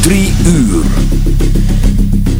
Drie uur.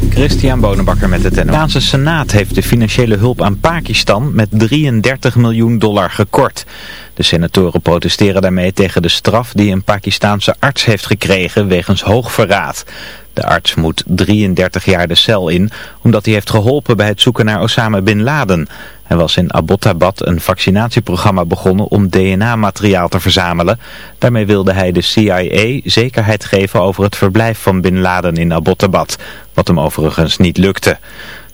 Christian Bonenbakker met het De Amerikaanse Senaat heeft de financiële hulp aan Pakistan met 33 miljoen dollar gekort. De senatoren protesteren daarmee tegen de straf die een Pakistaanse arts heeft gekregen wegens hoogverraad. De arts moet 33 jaar de cel in, omdat hij heeft geholpen bij het zoeken naar Osama Bin Laden. Hij was in Abbottabad een vaccinatieprogramma begonnen om DNA-materiaal te verzamelen. Daarmee wilde hij de CIA zekerheid geven over het verblijf van Bin Laden in Abbottabad, wat hem overigens niet lukte.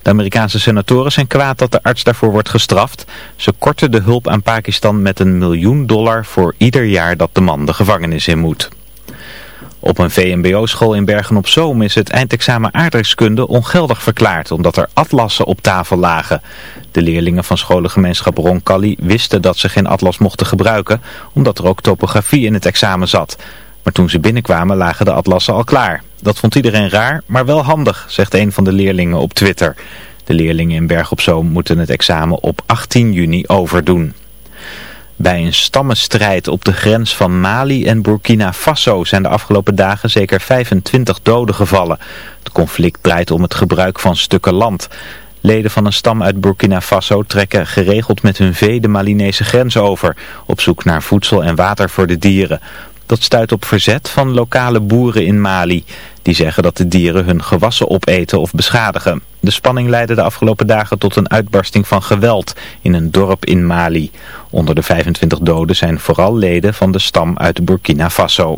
De Amerikaanse senatoren zijn kwaad dat de arts daarvoor wordt gestraft. Ze korten de hulp aan Pakistan met een miljoen dollar voor ieder jaar dat de man de gevangenis in moet. Op een VMBO-school in Bergen-op-Zoom is het eindexamen aardrijkskunde ongeldig verklaard omdat er atlassen op tafel lagen. De leerlingen van scholengemeenschap Roncalli wisten dat ze geen atlas mochten gebruiken omdat er ook topografie in het examen zat. Maar toen ze binnenkwamen lagen de atlassen al klaar. Dat vond iedereen raar, maar wel handig, zegt een van de leerlingen op Twitter. De leerlingen in Berg-op-Zoom moeten het examen op 18 juni overdoen. Bij een stammenstrijd op de grens van Mali en Burkina Faso zijn de afgelopen dagen zeker 25 doden gevallen. Het conflict draait om het gebruik van stukken land. Leden van een stam uit Burkina Faso trekken geregeld met hun vee de Malinese grens over, op zoek naar voedsel en water voor de dieren. Dat stuit op verzet van lokale boeren in Mali. Die zeggen dat de dieren hun gewassen opeten of beschadigen. De spanning leidde de afgelopen dagen tot een uitbarsting van geweld in een dorp in Mali. Onder de 25 doden zijn vooral leden van de stam uit Burkina Faso.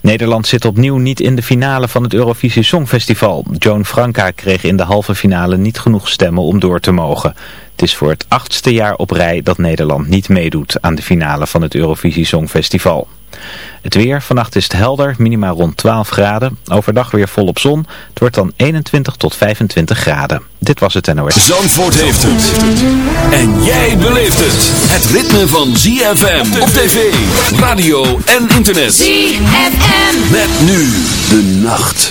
Nederland zit opnieuw niet in de finale van het Eurovisie Songfestival. Joan Franka kreeg in de halve finale niet genoeg stemmen om door te mogen. Het is voor het achtste jaar op rij dat Nederland niet meedoet aan de finale van het Eurovisie Songfestival. Het weer, vannacht is het helder, minimaal rond 12 graden. Overdag weer volop zon. Het wordt dan 21 tot 25 graden. Dit was het NOS. Zandvoort heeft het. En jij beleeft het. Het ritme van ZFM op tv, radio en internet. ZFM. Met nu de nacht.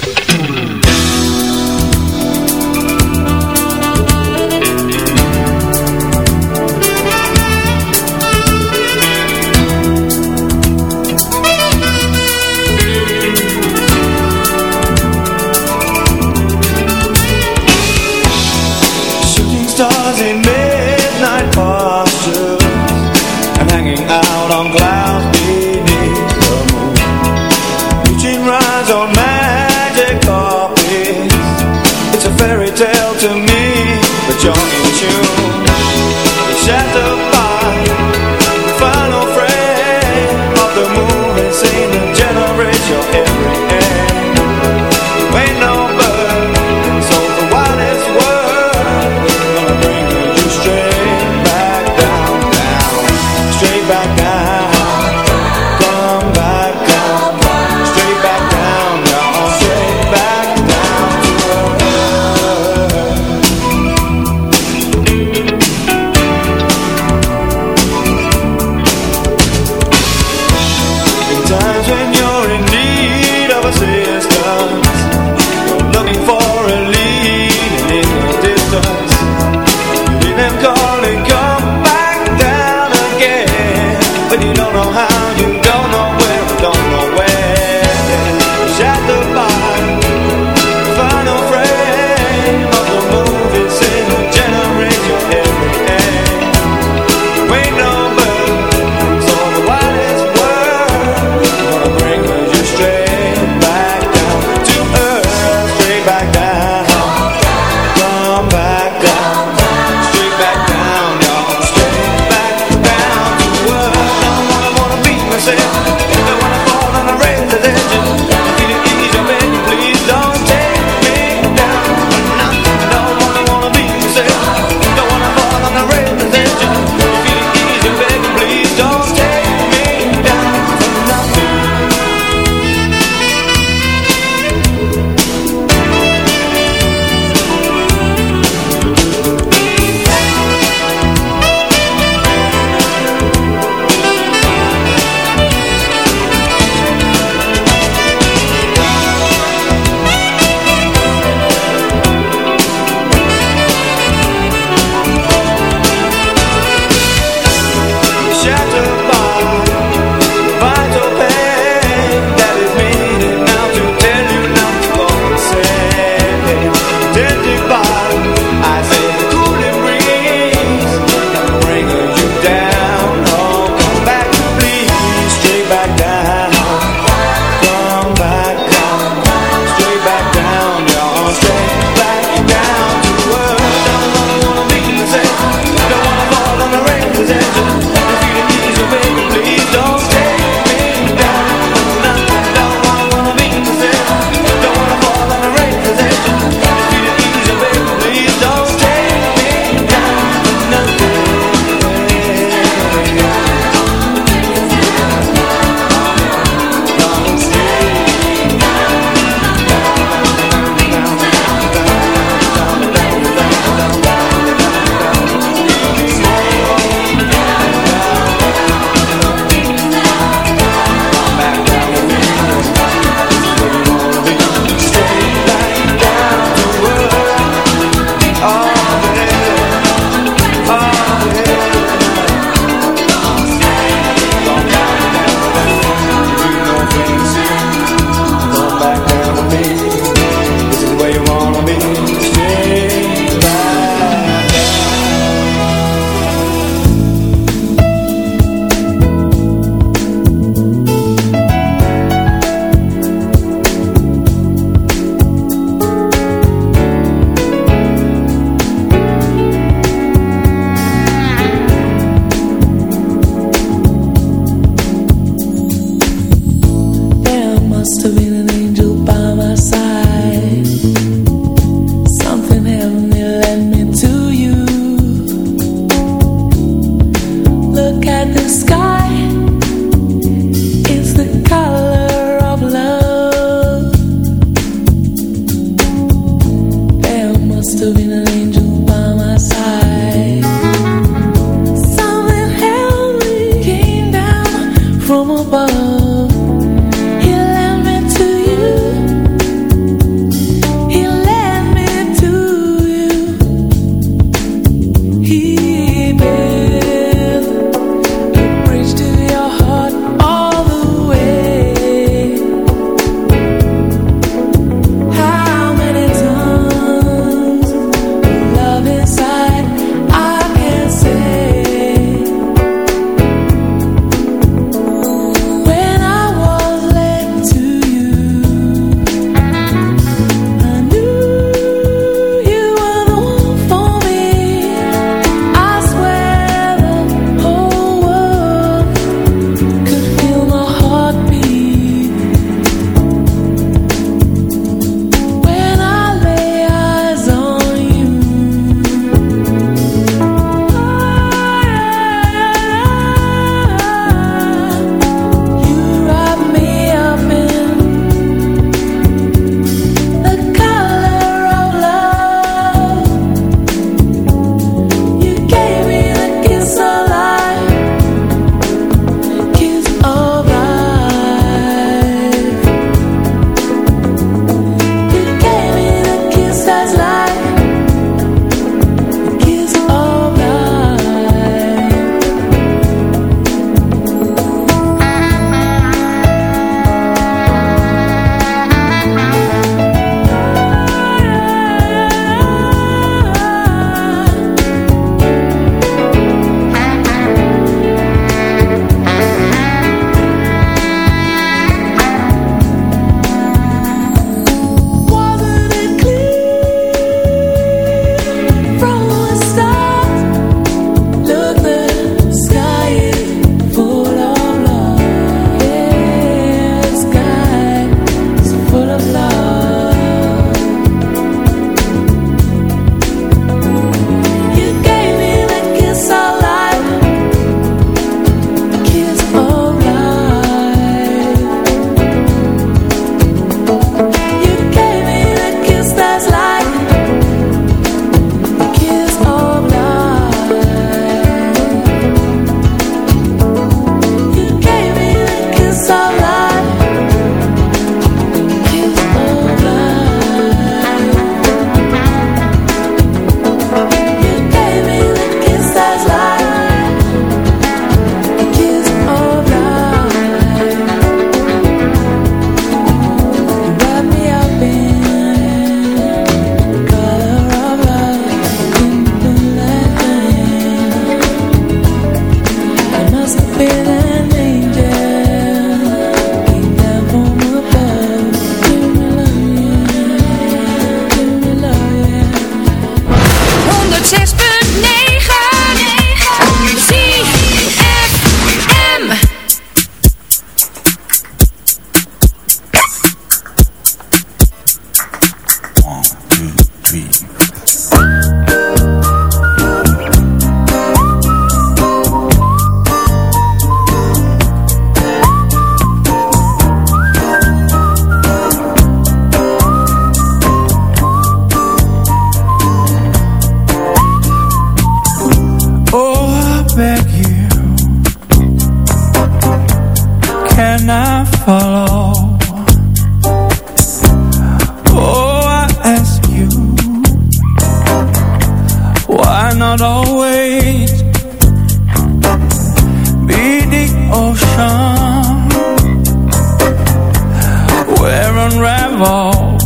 I follow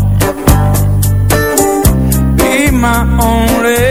you, dark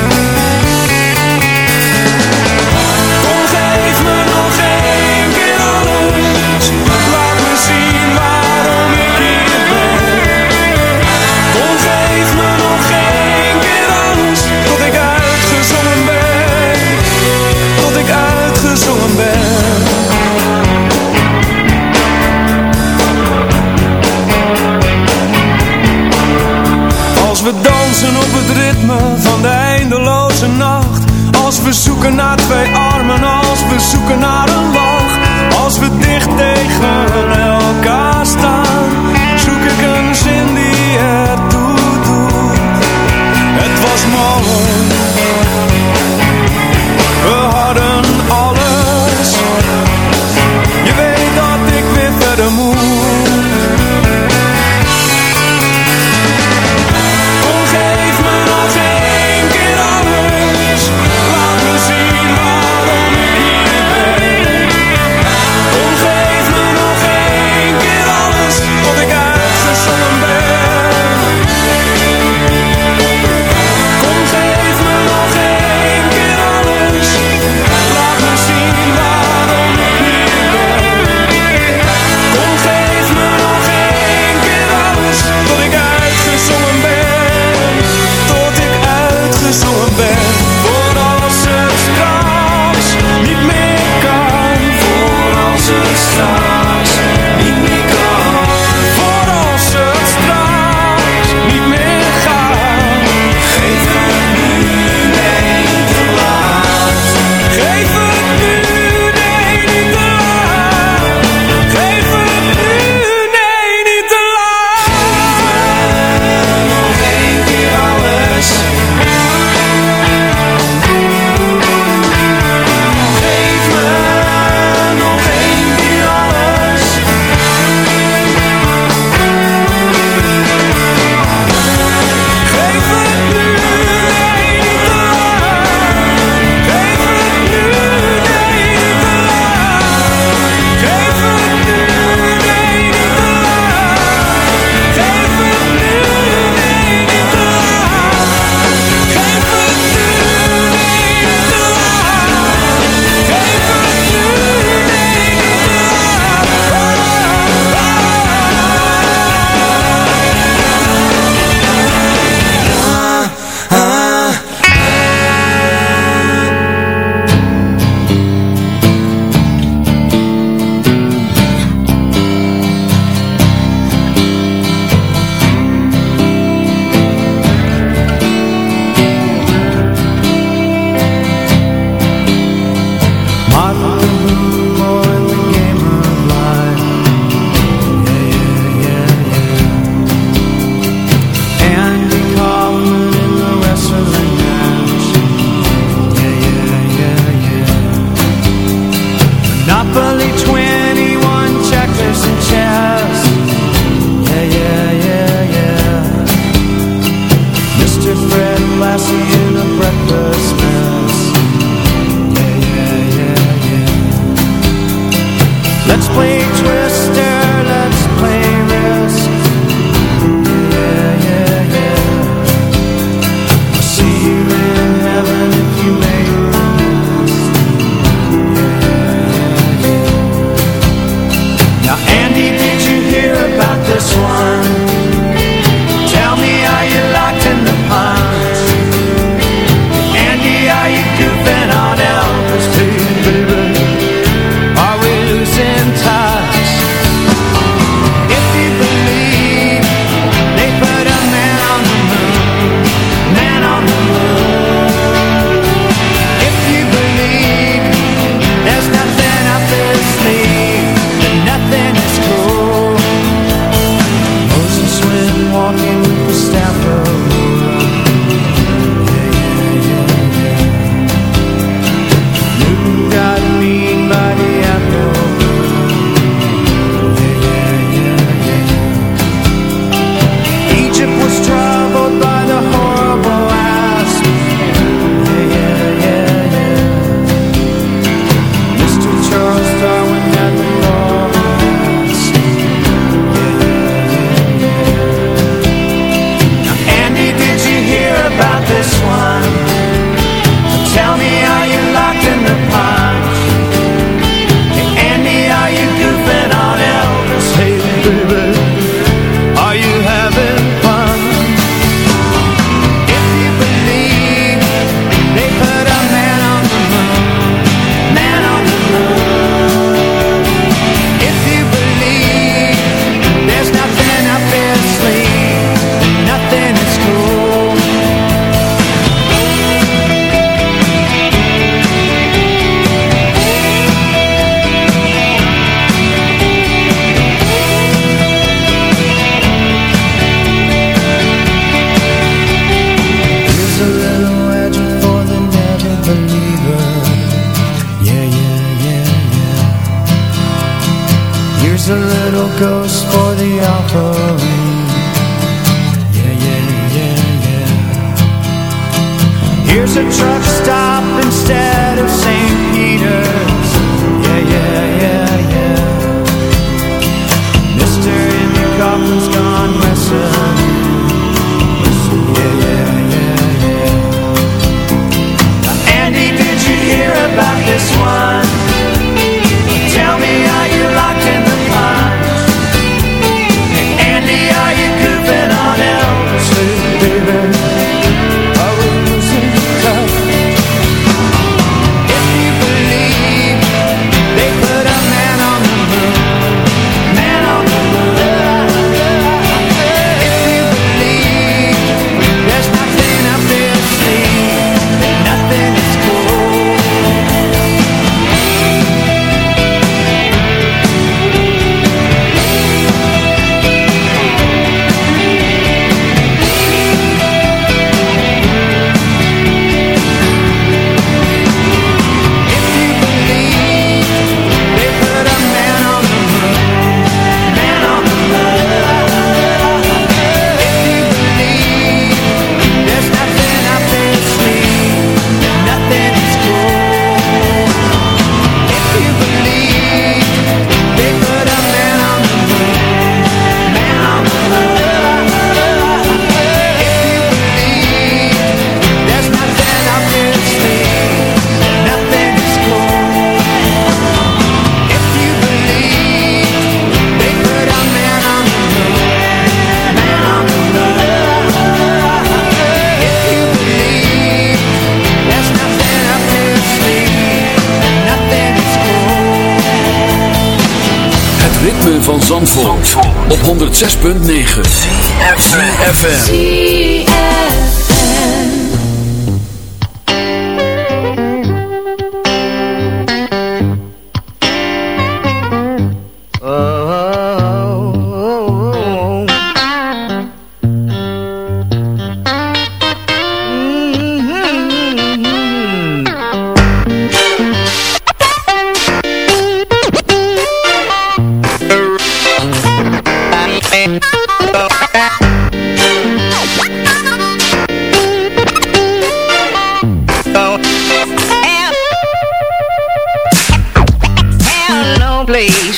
ritme van de eindeloze nacht. Als we zoeken naar twee armen, als we zoeken naar een lach. Als we dicht tegen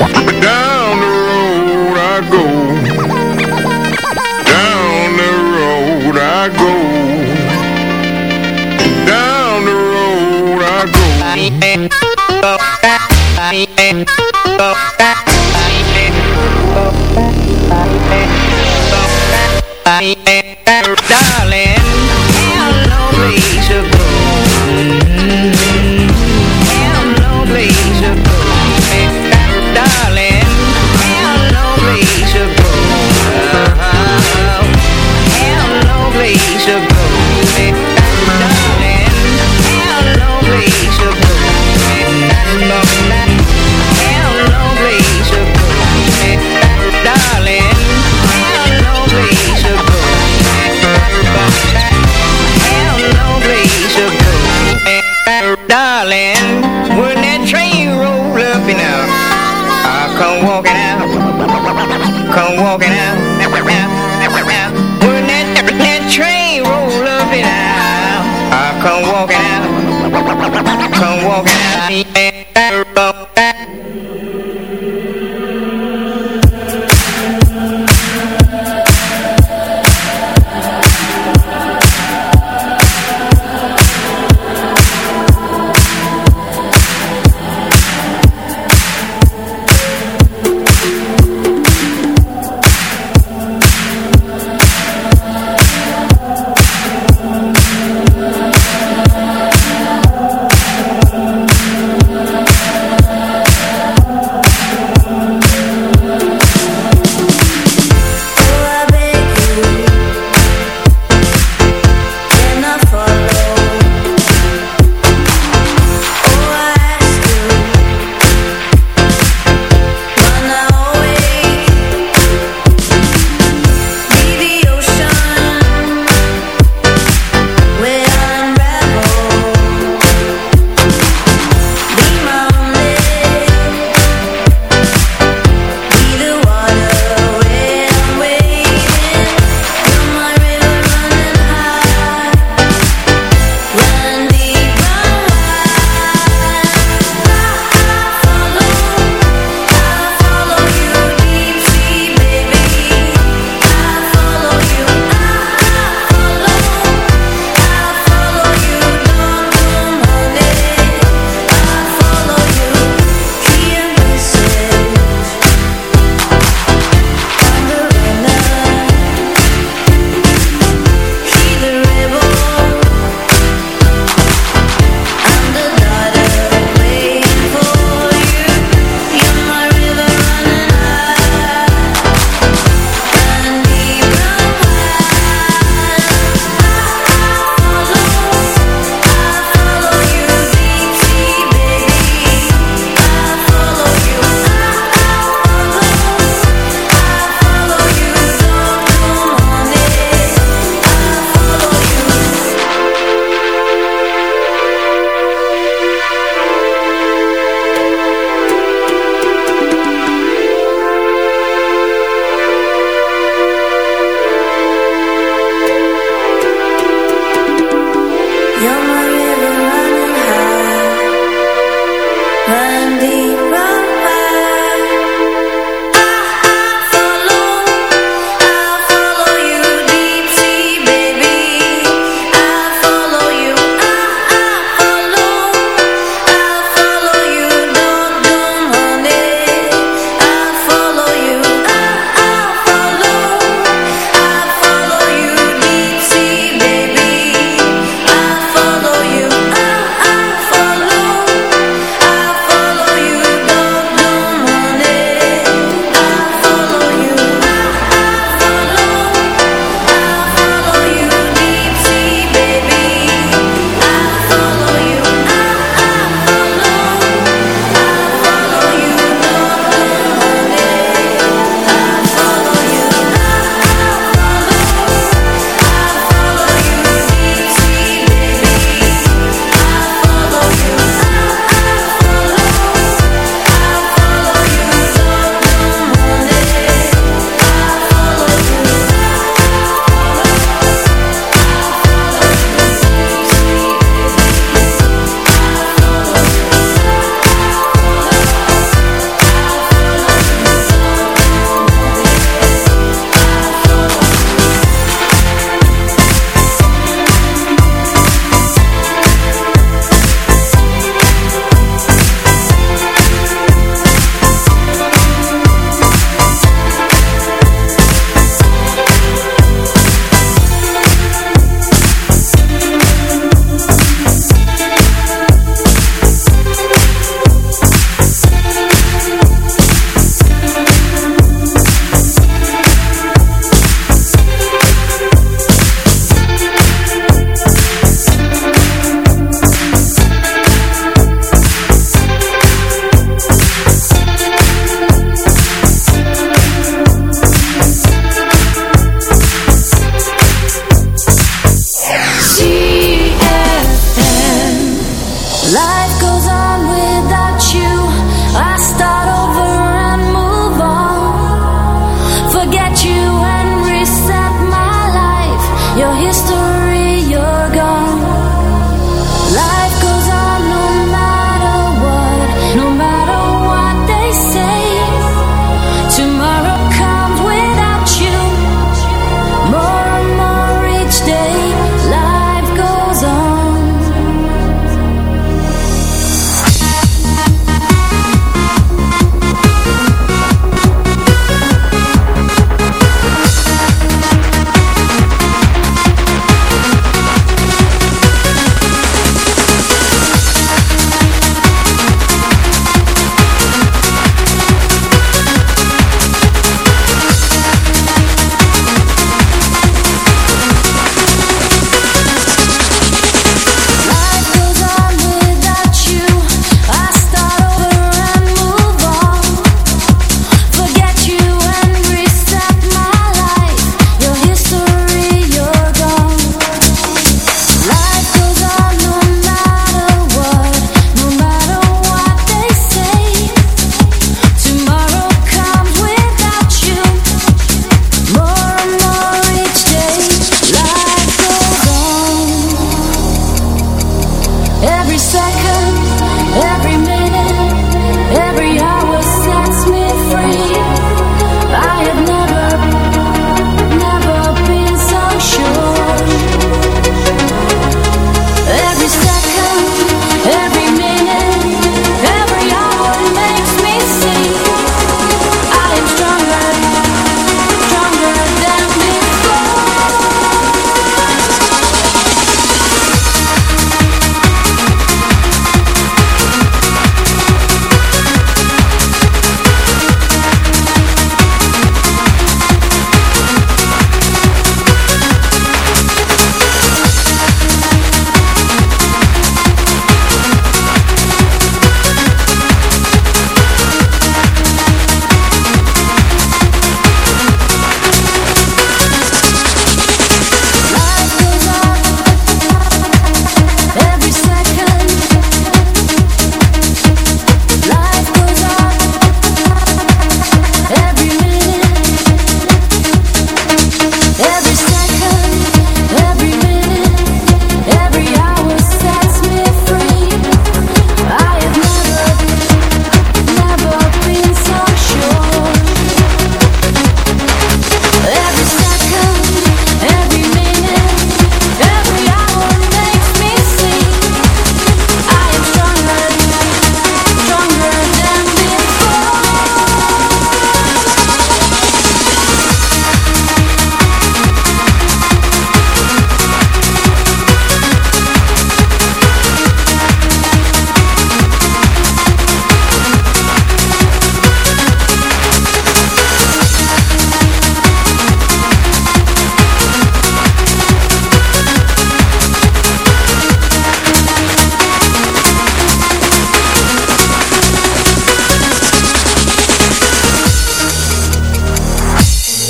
Down the road I go. Down the road I go. Down the road I go.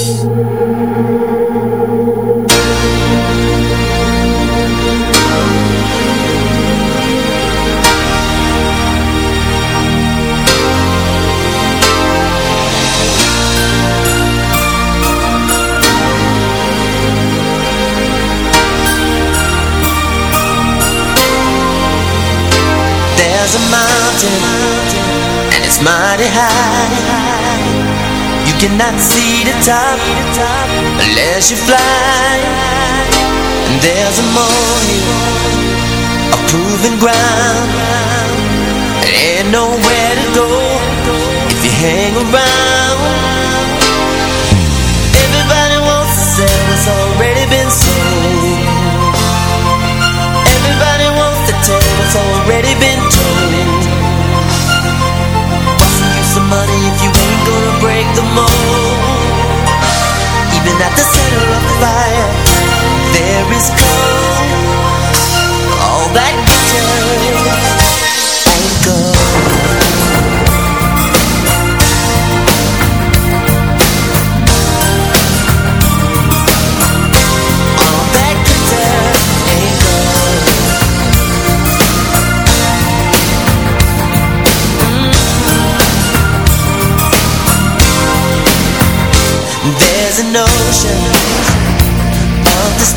Deus. cannot see the top unless you fly. And there's a morning, a proven ground there is gold.